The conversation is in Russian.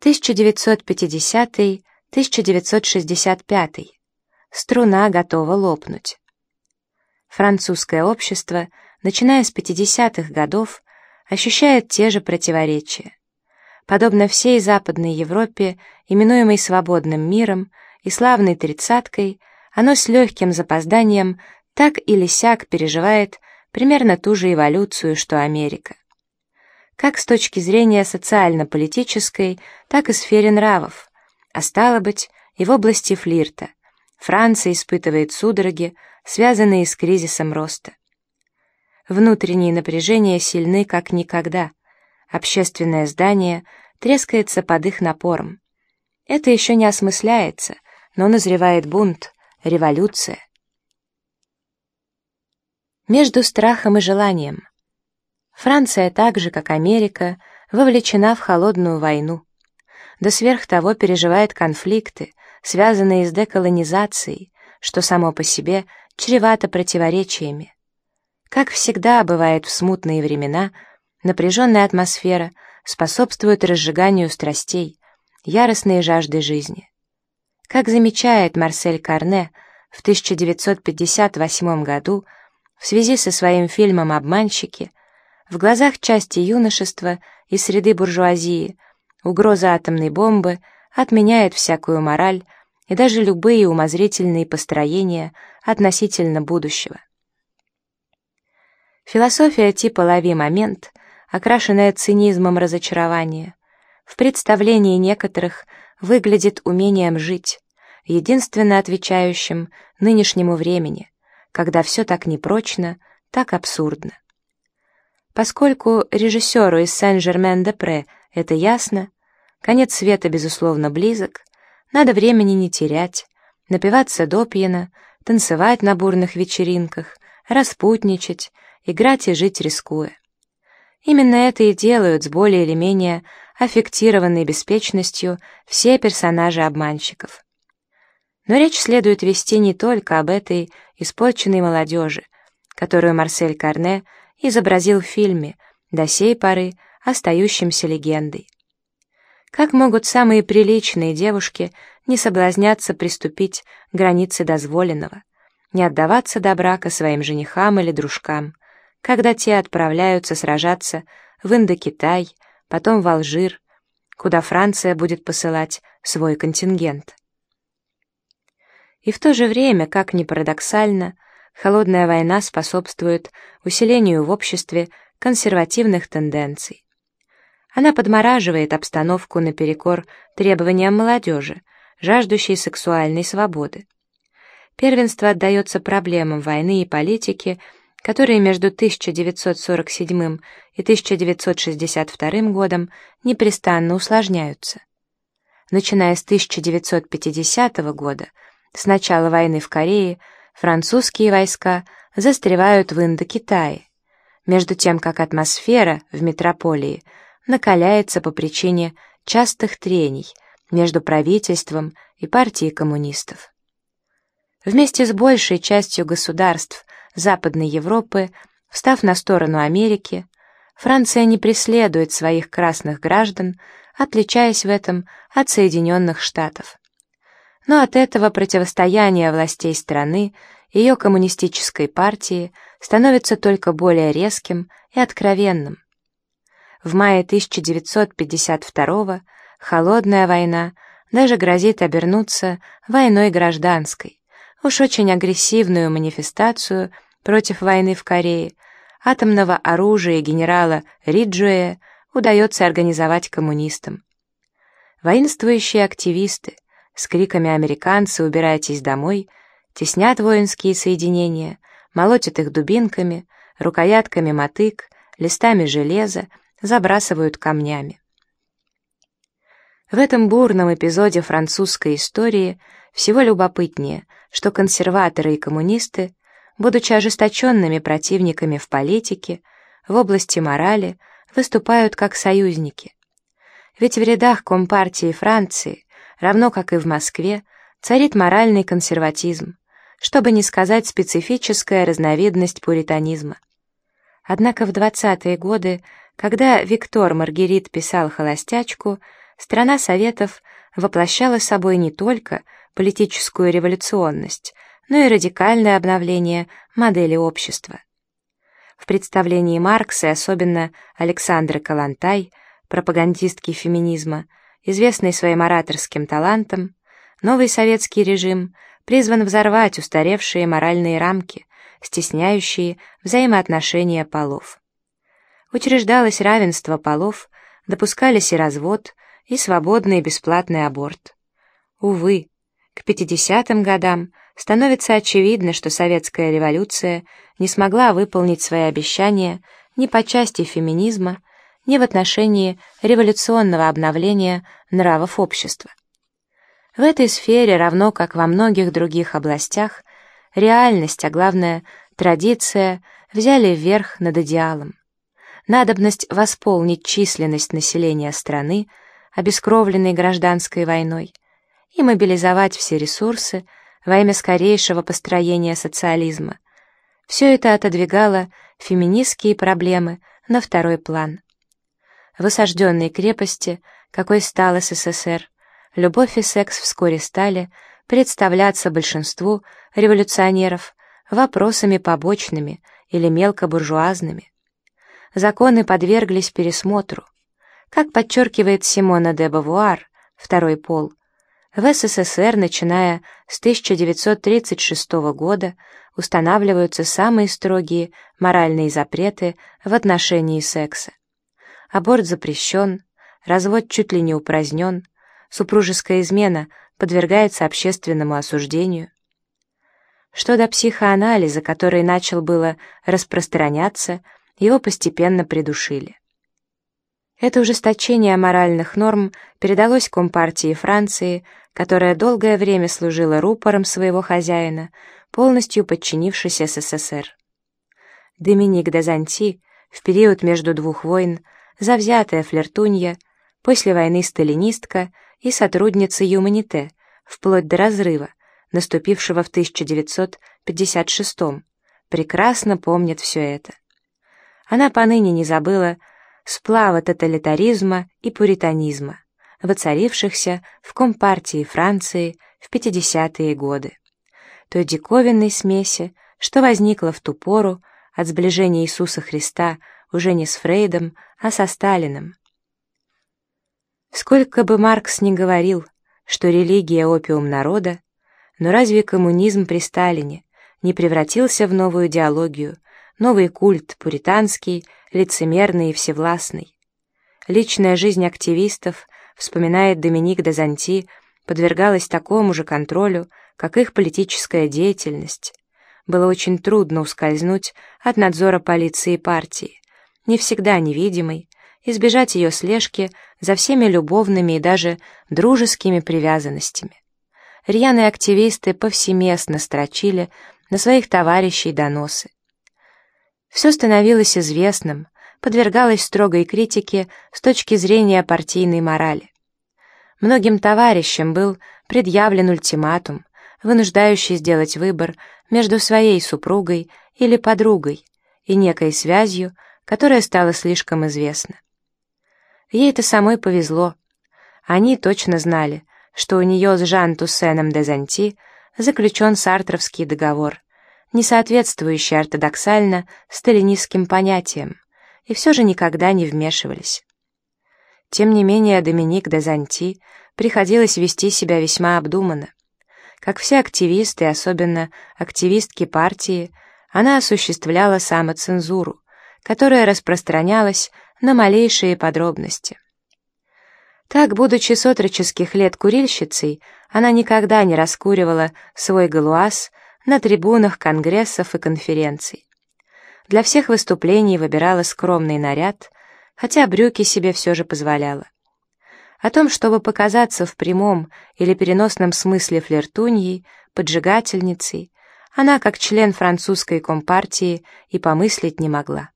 1950-1965. Струна готова лопнуть. Французское общество, начиная с 50-х годов, ощущает те же противоречия. Подобно всей Западной Европе, именуемой свободным миром и славной тридцаткой, оно с легким запозданием так или сяк переживает примерно ту же эволюцию, что Америка. Как с точки зрения социально-политической, так и сфере нравов, а стало быть, и в области флирта. Франция испытывает судороги, связанные с кризисом роста. Внутренние напряжения сильны как никогда. Общественное здание трескается под их напором. Это еще не осмысляется, но назревает бунт, революция. Между страхом и желанием. Франция, так же как Америка, вовлечена в холодную войну. Да сверх того переживает конфликты, связанные с деколонизацией, что само по себе чревато противоречиями. Как всегда бывает в смутные времена, напряженная атмосфера способствует разжиганию страстей, яростной жажды жизни. Как замечает Марсель Карне в 1958 году в связи со своим фильмом «Обманщики», в глазах части юношества и среды буржуазии угроза атомной бомбы отменяет всякую мораль и даже любые умозрительные построения относительно будущего. Философия типа «лови момент», окрашенная цинизмом разочарования, в представлении некоторых выглядит умением жить, единственно отвечающим нынешнему времени, когда все так непрочно, так абсурдно. Поскольку режиссеру из Сен-Жермен-де-Пре это ясно, конец света, безусловно, близок, надо времени не терять, напиваться до пьяна, танцевать на бурных вечеринках, распутничать, играть и жить рискуя. Именно это и делают с более или менее аффектированной беспечностью все персонажи обманщиков. Но речь следует вести не только об этой испорченной молодежи, которую Марсель Карне изобразил в фильме, до сей поры остающимся легендой. Как могут самые приличные девушки не соблазняться приступить к границе дозволенного, не отдаваться до брака своим женихам или дружкам, когда те отправляются сражаться в Индокитай, потом в Алжир, куда Франция будет посылать свой контингент. И в то же время, как ни парадоксально, холодная война способствует усилению в обществе консервативных тенденций. Она подмораживает обстановку наперекор требованиям молодежи, жаждущей сексуальной свободы. Первенство отдается проблемам войны и политики, которые между 1947 и 1962 годом непрестанно усложняются. Начиная с 1950 года, с начала войны в Корее, французские войска застревают в Индокитае, между тем как атмосфера в метрополии накаляется по причине частых трений между правительством и партией коммунистов. Вместе с большей частью государств Западной Европы, встав на сторону Америки, Франция не преследует своих красных граждан, отличаясь в этом от Соединенных Штатов. Но от этого противостояние властей страны ее коммунистической партии становится только более резким и откровенным. В мае 1952 холодная война даже грозит обернуться войной гражданской. Уж очень агрессивную манифестацию против войны в Корее, атомного оружия генерала Риджуэя удается организовать коммунистам. Воинствующие активисты с криками «Американцы, убирайтесь домой!» теснят воинские соединения, молотят их дубинками, рукоятками мотык, листами железа, забрасывают камнями. В этом бурном эпизоде французской истории всего любопытнее, что консерваторы и коммунисты, будучи ожесточенными противниками в политике, в области морали, выступают как союзники. Ведь в рядах Компартии Франции, равно как и в Москве, царит моральный консерватизм, чтобы не сказать специфическая разновидность пуританизма. Однако в 20-е годы, когда Виктор Маргерит писал «Холостячку», страна Советов воплощала собой не только политическую революционность, но и радикальное обновление модели общества. В представлении Маркса и особенно Александры Калантай, пропагандистки феминизма, известной своим ораторским талантом, новый советский режим призван взорвать устаревшие моральные рамки, стесняющие взаимоотношения полов. Учреждалось равенство полов, допускались и развод, и свободный бесплатный аборт. Увы, к 50-м годам становится очевидно, что советская революция не смогла выполнить свои обещания ни по части феминизма, ни в отношении революционного обновления нравов общества. В этой сфере, равно как во многих других областях, реальность, а главное, традиция взяли вверх над идеалом. Надобность восполнить численность населения страны, обескровленной гражданской войной, и мобилизовать все ресурсы во имя скорейшего построения социализма. Все это отодвигало феминистские проблемы на второй план. В осажденной крепости, какой стал СССР, любовь и секс вскоре стали представляться большинству революционеров вопросами побочными или мелкобуржуазными. Законы подверглись пересмотру. Как подчеркивает Симона де Бавуар, второй пол, в СССР, начиная с 1936 года, устанавливаются самые строгие моральные запреты в отношении секса. Аборт запрещен, развод чуть ли не упразднен, супружеская измена подвергается общественному осуждению. Что до психоанализа, который начал было распространяться, его постепенно придушили. Это ужесточение моральных норм передалось Компартии Франции, которая долгое время служила рупором своего хозяина, полностью подчинившись СССР. Доминик де Занти в период между двух войн, завзятая флиртунья, после войны сталинистка и сотрудница Юманите, вплоть до разрыва, наступившего в 1956 прекрасно помнит все это. Она поныне не забыла сплава тоталитаризма и пуританизма, воцарившихся в Компартии Франции в 50-е годы, той диковинной смеси, что возникла в ту пору от сближения Иисуса Христа уже не с Фрейдом, а со Сталиным. Сколько бы Маркс ни говорил, что религия — опиум народа, но разве коммунизм при Сталине не превратился в новую идеологию, новый культ, пуританский, лицемерный и всевластный? Личная жизнь активистов, вспоминает Доминик де Занти, подвергалась такому же контролю, как их политическая деятельность. Было очень трудно ускользнуть от надзора полиции и партии, не всегда невидимой, избежать ее слежки за всеми любовными и даже дружескими привязанностями. Рьяные активисты повсеместно строчили на своих товарищей доносы. Все становилось известным, подвергалось строгой критике с точки зрения партийной морали. Многим товарищам был предъявлен ультиматум, вынуждающий сделать выбор между своей супругой или подругой и некой связью, которая стала слишком известна. Ей это самой повезло. Они точно знали, что у нее с Жан Туссеном де Занти заключен Сартровский договор, не соответствующий ортодоксально сталинистским понятиям, и все же никогда не вмешивались. Тем не менее, Доминик де Занти приходилось вести себя весьма обдуманно. Как все активисты, особенно активистки партии, она осуществляла самоцензуру, которая распространялась на малейшие подробности. Так, будучи с лет курильщицей, она никогда не раскуривала свой галуаз на трибунах конгрессов и конференций. Для всех выступлений выбирала скромный наряд, хотя брюки себе все же позволяла. О том, чтобы показаться в прямом или переносном смысле флиртуньей, поджигательницей, она, как член французской компартии, и помыслить не могла.